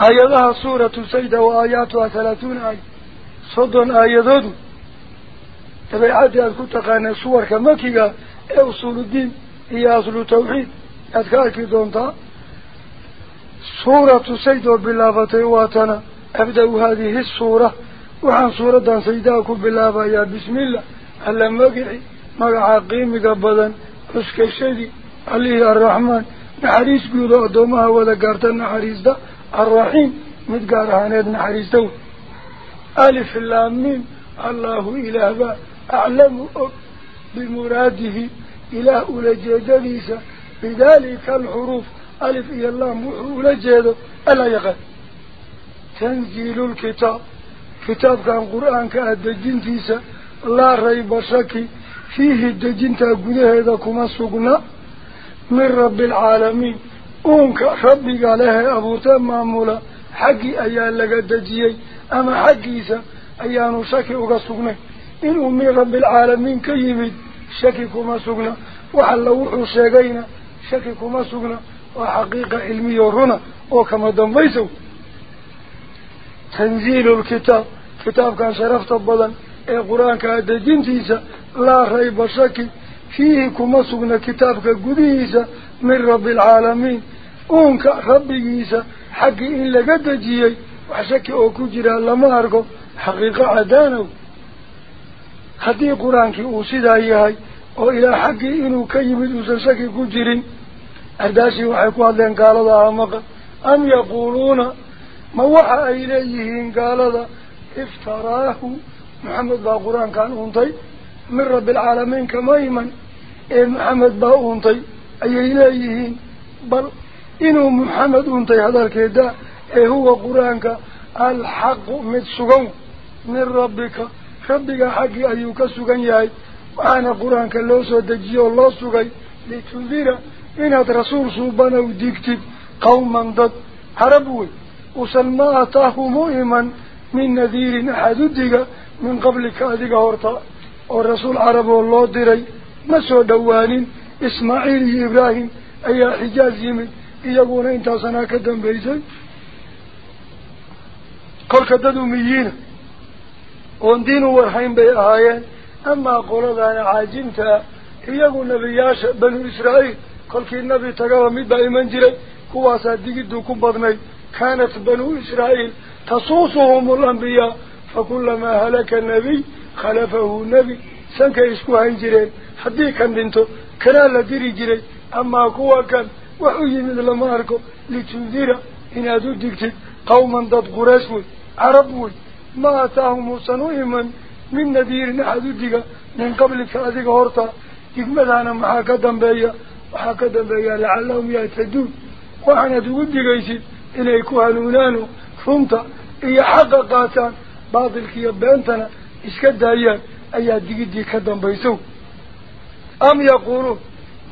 آياتها سورة سيدة وآياتها ثلاثون آي صد آياته تبعي عادي أذكو تقاني سور كمكيك أو سور الدين هي أصل التوحيد أذكارك دونتا سورة سيدة بالله تيواتنا أبدأ هذه السورة وعن سورة سيداك بالله يا بسم الله ألا مقعي مقع قيمك أبدا أسكي شدي عليه الرحمن نحريس قد أدومها ولا قرد النحريس دا الرحيم مدقار هاند نحريس دا ألف اللامين الله إله. با أعلم بمراده. إله أولى جدريسة بذلك الحروف. ألف إيا الله أولى جدو ألا يغل تنزيل الكتاب. كتاب كان قرآن كأدجين فيسا لا ريب شكي. فيه الدجين تقول إذا كما سقناه min rabbi alcaalamiin uunka rabbiga lehee abuurtee maamula xaggii ayaa laga dejiyey ama xaggiisa ayaanu shaki uga sugnay inuu min rabbi alcaalamiin ka yimid shaki kuma sugna wax alla wuxuu sheegayna shaki kuma sugna waa xaqiiqa cilmiyo runa oo kama dambaysa tanziilu lkitaab kitaabkan sharafta badan ee فيه كما سبنا كتابك قديسة من رب العالمين. أونك ربي جيسة حق إن لقد جيي وحشك أو جيرا لما أرقو حقيقة عدانو خدي قرآن كي أوسيدها إياهاي أو إلى حق إنو كيبت وسلسكي كجيرين أرداسي وحيكو عدين قال الله أمقا أم يقولون ما وحى إليه إن قال الله افتراه. محمد با قرآن كان أونتي من رب العالمين كما يمن إيه محمد باونتي أي إلهيهين بل إنه محمد أنتي هذا الكيدا إيه هو قرآنك؟ الحق من سجون من ربك. ربك حقي أيوك سجون ياي. وأنا قرآنك لو سودجي الله سجون لتنذير إن رسول سبحانه وديكتب قوما ضد. حربوي وصل ما مؤيما من نذير أحد من قبل كاذيك أورطا ورسول عربه الله ديري. ما سو دوالين إسماعيل إبراهيم أي حجاز يمن يقولون أنت صنع كدم بيزن. قل كددوا ميين. واندينوا ورحيم بيهايا أما قول الله عاجم يقول نبي ياشا بن إسرائيل. قل كي النبي تقوى ميبا إيمان جري كواسا ديجدو كبضني كانت بنو إسرائيل تصوصهم الأنبياء. فكلما هلك النبي خلفه النبي. سنك إسكوها إن u yimid lama arko litundira inaad u digtid qawman dad qureys wey carab wey ma ataahum uusan u iman min nadiirin axad u diga min qablika adiga horta digmadaana maxaa ka dambeeya waxaa ka dambeeya lacallahum yahtaduun waxaanaad ugu digaysid inay ku hanuunaano runta iyo xaqa qaataan baatilkiiyo beentana iska daayaan ayaa digidii ka dambaysow أم يقولوا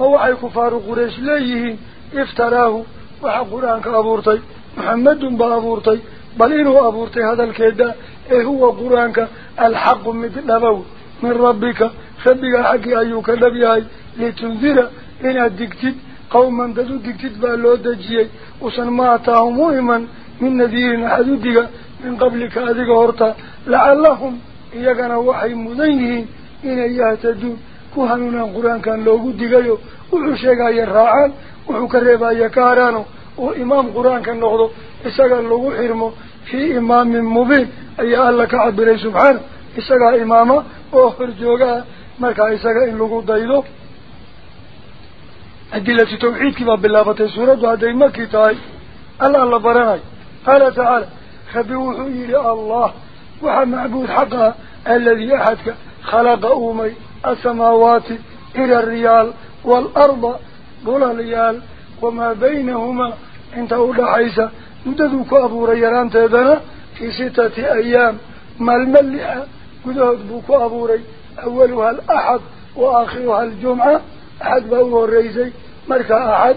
هو أي كفار قريش ليه افتراه؟ وحقران كأبورتي محمد بأبورتي بل إنه أبورتي هذا الكيدا إيه هو قرآنك؟ الحق من نبو من ربك؟ خبك حقي أيوك نبيهي لتنذر إن الدكتد قوما دادو الدكتد بألو دجيهي وسن مهما من نذير حدودك من قبلك هذه قهرتا لعلهم إيقنا وحي مذينهين إن يهتدون كهانونا القرآن كان لوجو دقيو وحشجع يرعان وحكربا يكارانو وإمام القرآن كان نقضو إسقال لوجو حرمو في إمام مبين أي الله كعبد سبحان إسقال إماما وخرجوا ما كان إسقال لوجو دايدو أدلة توحيد كما بالله فتسورة دعائي ما كتاي ألا الله برناي ألا تعالى خبيوه إلى الله وحمد عبود حقها الذي أحدك خلق أومي السماوات إلى الريال والأرض قول الريال وما بينهما. انت أولا عيسى نددوك أبو ريالان تيدنا في ستة أيام. ما الملع نددوك أبو ري أولها الأحد وآخرها الجمعة. أحد بأول الرئيسي ملك أحد.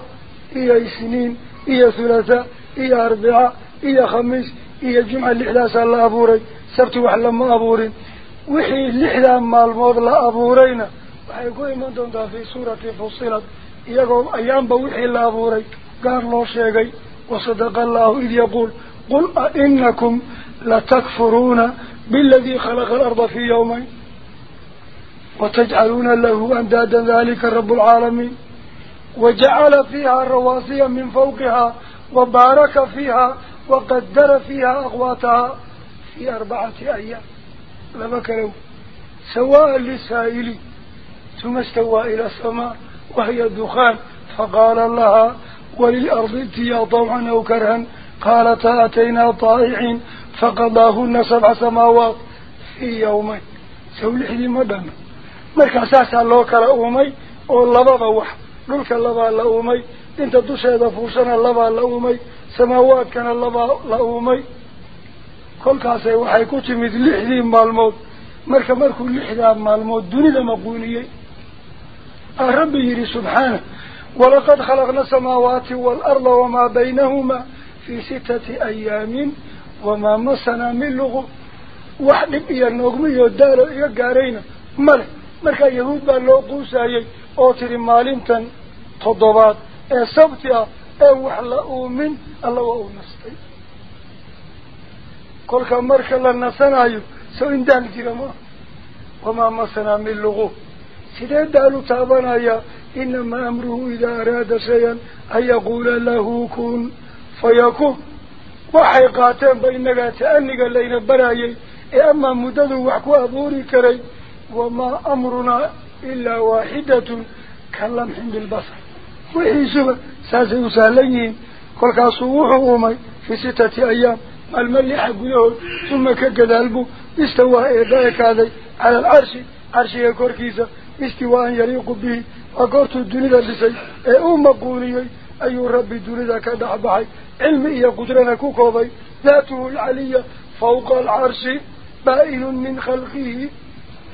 إيا السنين إيا ثلاثة إيا أربعة إيا خميس إيا الجمعة اللي إحلاس الله أبو ري. سبت وحلم أبو ري. وحي لحدا مالموض لأبورينا وحيقوه من دون دا في سورة فصيلة يقول أيام بوحي لأبوري قال الله شيئا وصدق الله إذ يقول قل أئنكم لتكفرون بالذي خلق الأرض في يومين وتجعلون له أندادا ذلك رب العالمين وجعل فيها الرواسية من فوقها وبارك فيها وقدر فيها أغواتها في أربعة أيام kalow sawaa lisaa'ili ثم استوى إلى السماء وهي دخان فقال لها وللأرض اتيا طوعا أو كرها قالتا أتينا طائعين فقضاهن سبع سماوات في يومين سولح لي مدن مركا ساسا لو كلا أومي dhulka labaa la uumay inta dusheeda fuushana labaa la uumay samaawaadkana labaa la uumay kolkaasay waxay ku timid lixdii maalmood. Marka markuu lixdaa maalmood dunida maquuniyey ربي يري سبحانه ولقد خلقنا السماوات والأرض وما بينهما في ستة أيام وما مسنا من لغو وحدب إيا النغمي يدار إيا قارينا ملك مركا يهود بان لو قوسايي أوتري مالنتا تضبات إيه سبتها إيه وحلا من الله نستي كل كمرك الله نصنا يو سو إندان جرما وما مصنا من لغو سيدا لو تابنا يا إنما أمره إذا أراد شيئا أن يقول له كن فيكون وحي قاتم بإنك تأنيق اللينا براي إما مدد وحكو أبوري كري وما أمرنا إلا واحدة كلمح بالبصر وحي سوى ساسي وسهلين كل كاسو ومي في ستة أيام lixa gudahood uma ka gadaalbu istawaa eedha ekaaday cala alcarshi carshiga korkiisa استواء يليق به. وقرت الدنيا لسي إيه مقوني اي ربي الدنيا كدحبحي علمي قدرنا كوكوبي ذاته العلية فوق العرش بائن من خلقه.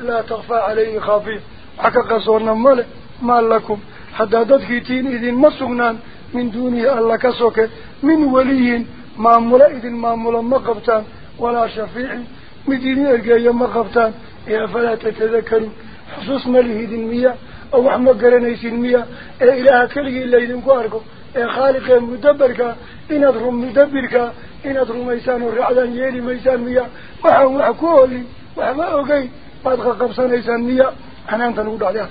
لا تخفى عليه خافية. حكا قصورنا مالك ما لكم. حتى ددكتين إذن مسغنان من دونه الله كسوك. من ولي ما مامولا إذن مامولا مقبتان ولا شفيع مديني أرقايا مقبتان يا فلا تتذكروا حصوص ماله إذن ميا أو أحمد قرنيس ميا إيا إلها كله إلا إذن كواركو إيا خالق مدبركا إنا درم مدبركا إنا درم ميسان الرعدا يلي ميسان ميا وحاو محكولي وحما أوقي بادغا قبصان إيسان ميا حنان تنود عليها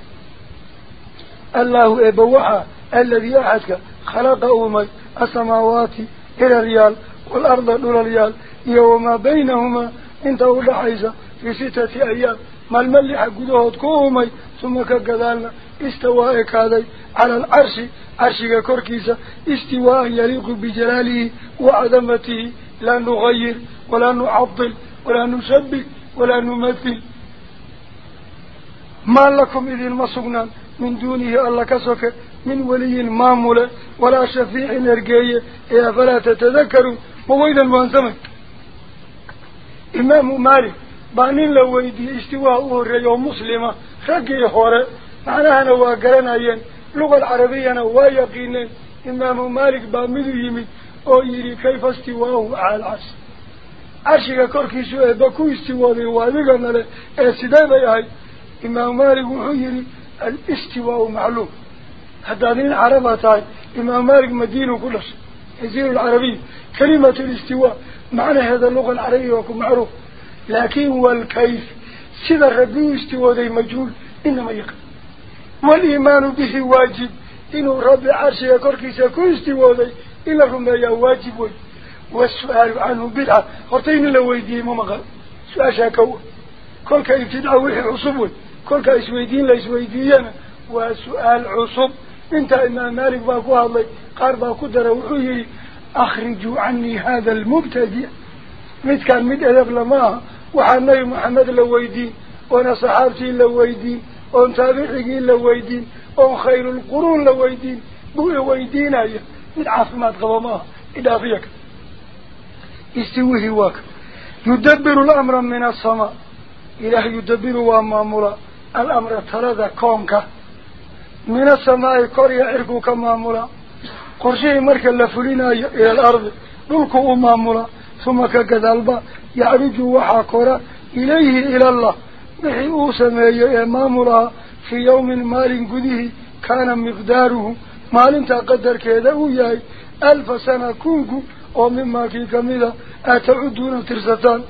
الله إبوحا الذي أحدك خلق أومي السماواتي hiraryaal waalarda dhulalyaal iyo wamaa baynahumaa inta udhaxaysa fii sitati ayaam ما الملح قدوه تكومي ثم كقذالنا استواء كاذي. على العرش عرشك كوركيسة استواء يليق بجلاله وعظمته. لا نغير ولا نعطل ولا نشبه ولا نمثل. ما لكم إذن مصغنا من دونه الله كسوك من ولي مامولة ولا شفيع نرقية إذا فلا تتذكروا وويدا الوانسمي إمام مالك بانين لو ويدي استواء أوري مسلمة رقي حورة معناها نواقرنا ين لغة العربية نوايقين إمام مالك بامدو يمي. أو يري كيف استواءه على العرش. عرشك كوركي سوء بكو استواء وادقنا له سيدان يهي إمام مالك وحيري الاستواء معلوم. هذا دين عربة إمام مالك مدينة كلش. يزير العربي كلمة الاستواء. معنى هذا اللغة العربية وكم معروف. لكن والكيف. سيدا ربي استواء ذي مجهول. إنما يقل والإيمان به واجب. إنه رب عرش يكركي سيكون استواء ذي. إلا رمي واجب. والسؤال عنه بدعة. خطين لويديه ممغل سؤال شاكوه كل كيف تدعوه عصب. كل كيف ويدين ليس ويدينا وسؤال عصب. انت إمام مالك باكوها الله قال باكو دروحيه أخرجوا عني هذا المبتدئ. مد كان مد أدب لما وحني محمد لويدين وأنا صحابتي لويدين وأن تابعيين لويدين وأن خير القرون لويدين بوي ويدين ايا مد عاصمات غضماها إضافيك استويه واك. يدبر الأمر من السماء. إله يدبر وامامولا الأمر ترى كونك. من السماء كوريا عرقو كمامولا قرشي مركا لفلنا إلى الأرض دلكو أمامولا ثم كقدالبا يعرج وحاكورا إليه إلى الله بحي أوسمي إمامولا في يوم مال قده كان مقداره مال تقدر كذا وياي ألف سنة كونكو ومما كي كميدا أتعدون ترستان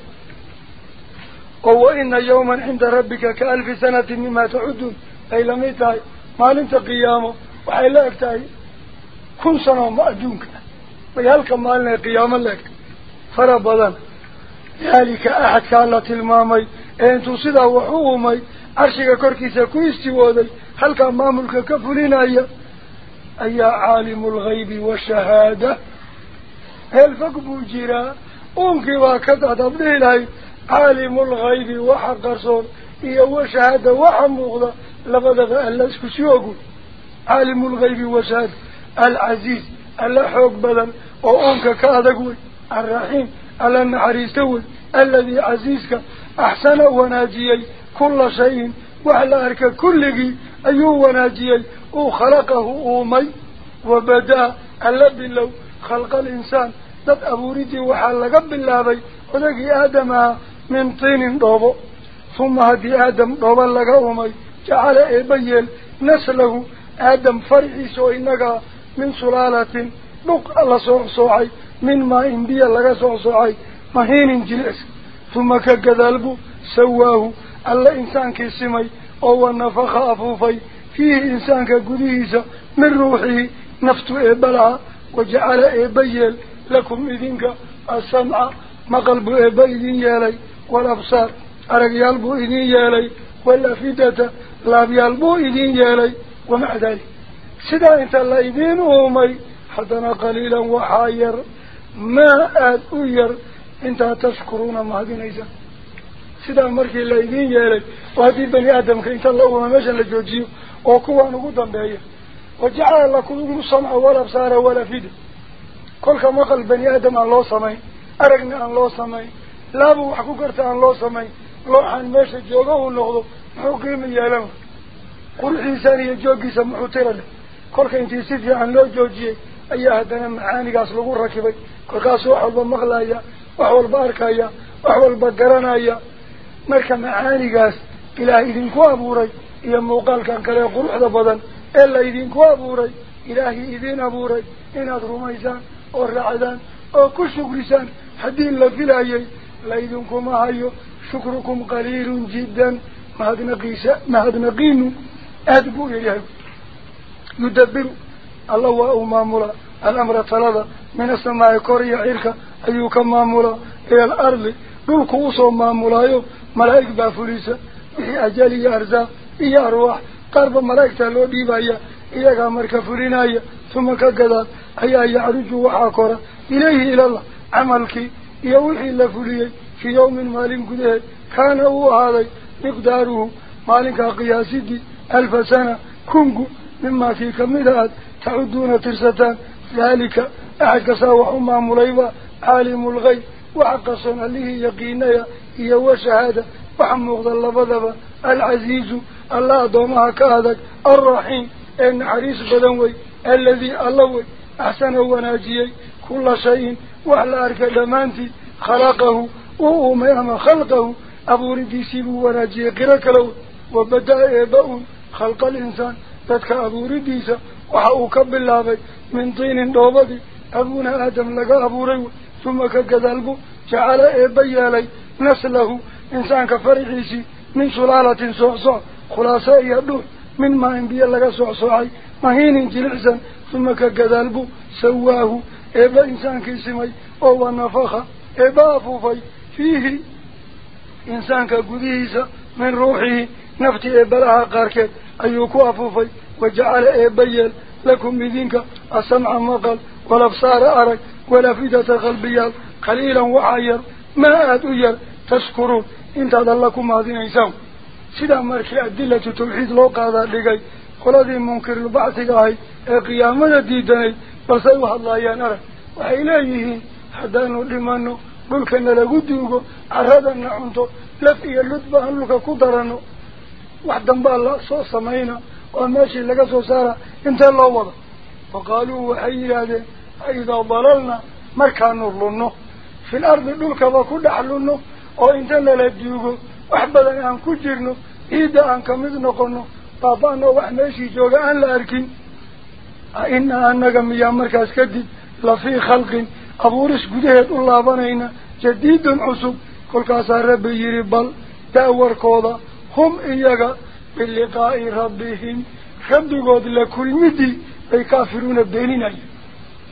وإن يوما عند ربك كألف سنة مما تعدون أي لم يتعي مال انت قيامه وحي لا اكتاي كن سنة مأدونك ويالك مالنا قياما لك فربضا ذلك أحد كالة المامي أن تصدى وحومي عرشك كوركيسا كويستي وذي هل كان ماملك كفلين أي أي عالم الغيب والشهادة هل فقبوا جيرا أمكي وكذا وحموغة لبدا ألا اسكسيوغو عالم الغيب والشهادة. العزيز ألا حوق بدن. وأنك كأدقوي. الرحيم ألا نحريستوي الذي عزيزك أحسن وناجيي. كل شيء. وعلى أرك كله أيو وناجيي. وخلقه أومي وبدأ ألا بالله خلق الإنسان. dad abuuridii waxaa laga bilaabay odagii aadamaha min tiinin dhoobo uma haddii aadam dhooba laga umay جعل إبيل نسله آدم فرعيس وإنك من سلالة نق الله صوح صوحي من ما إنبيا لك صوح صوحي مهين جلس ثم كقذلب سواه. ألا إنسان كسمي أو النفخ أفوفي. فيه إنسان كقذيس من روحه. نفت إبلا وجعل إبيل لكم إذنك. السمع مقلب إبيل يالي والأبصار أرقيال بو إذن يالي والأفدة لاب يالبو إذن يالي ومع ذلك سيدا انت الله إذن أمي حدنا قليلا وحاير ما أدوير انت تشكرون ما هذه نيسا سيدا مركي الله إذن يالي وهذه بني آدم انت الله أمي ماشا لجوجيو وكوا نقودا بأيه وجعل لكم السمع والأبصار والأفدة kolka maqal bani aadam aan loo samayn aragna aan loo samayn laabu wax ku garta aan loo samayn looxaan meesha jooga uu noqdo muxuu qiimi yeelan qurxiisaan iyo jooggiisa muxuu tira leh kolka intii si fiican loo joojiyey ayaa haddana macaanigaas lagu rakibay kolkaasu wax walba maqlaya wax walba arkaya wax walba garanaya marka macaanigaas ilaah idinku abuuray iyo muuqaalkan kale quruxda badan ee la idinku abuuray ilaahay idiin abuuray inaad rumaysaan oo raacdaan oo ku shukrisaan haddii la filayay laydinkuma hayo shukrukum qaliilun jiddan alamra talada min asamaai kor iyo cirka ayuu ka maamulaa ila alardi dhulku usoo maamulaayo malaa'ig baa fulisa wixii ajal iyo arsaaq iyo arwaax qaarba malaa'igtaa loo dhiibaya iyagaa marka fulinaya uma ka gadaal ayaa yacruju waxaa kora ilayhi ilallah camalkii iyo wixii la fuliyey fii yawmin maalin gudaheed kaana uu ahaaday مقداره مالك قياسي ألف سنة كنج مما في كمدات تعدون ترستان ذلك أحد قصاوح ما مليوى عالم الغي وحقصنا له يقينيا هي وشهادة. وحمد الله بذبا العزيز الله دومها كهذك الرحيم إن عريس بدنوي الذي ألوي أحسن وناجيي. كل شيء وعلى أركض خلقه وهو خلقه. أبو ردي سيبو وناجيي قرك له وبدأ يبأون خلق الإنسان. تدك أبو رديسة وحاوك بالله من طين دوبدي أبونا آدم لقى أبو ريو ثم كقدلبو جعل إبيالي نسله. إنسان كفرعيسي من سلالة صعصع. خلاصة يدور من ما انبيا لغا صعصعي. مهين جلعسا ثم كقدلبو سواه. إبا إنسان كيسمي أو نفخ. إنسان كقديسة من روحه نفتي إبا لها قاركت أيوكو أفوفي وجعل إبيال لكم بذنك السمع مقل والأبصار أرك والأفئدة قلبيات قليلا وعير ما أدوير تشكرون انت لكم هذين إيسان. سيدا مركي أدلة توحيد لو قادة لغاي قلدي منكر البعث هاي قيامة ديداني بل سيوها الله ينرى وإليه حدانو لمنو wax dambaa la soo samayna oo meeshii laga soo saara intee loo wada waqaaluu waxay yidhaahdeen aidaa dalalna markaanu lunno fil ardi dhulkaba ku dhex lunno oo inta nala duugo wax badan aan ku jirno ciidda aan kamid noqono baaba-no wax meeshii jooga aan la arkin a inaa annaga miyaa markaas kadib la fii khalqin jadiidun cusub kolkaasaa rabbi yidhi bal daawarkooda hum iyaga biliqaa'i rabbihim rabbigood la kulmidii bay kaafiruuna beeninaya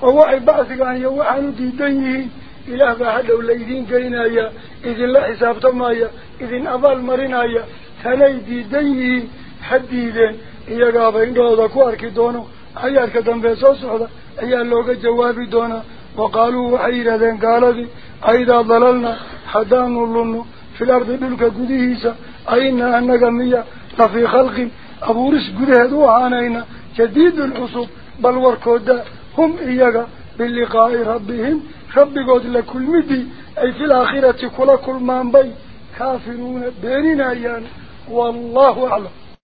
oo waxay bacsigaan iyo waxaanu diidan yihiin ilaah baa hadhow laydiin geynaya idinla xisaabtamaya idin abaal marinaya tanay diidan yihiin ha diideen iyagaaba indhahooda ku arki doono cayaarka dambe soo socda ayaa looga jawaabi doonaa وقالوا وحيرا ذن؟ قالوا أيضا ضللنا؟ حدان اللهم في الأرض بلك قديسة أين أنك ميا لفي خلق. أبو رس قده دوحانينا جديد الحصوب بل وركودا هم إياك باللقاء ربهم. رب قد لكل مدي. أي في الآخرة كل كل مانبي كافرون بيننا يعني والله أعلم.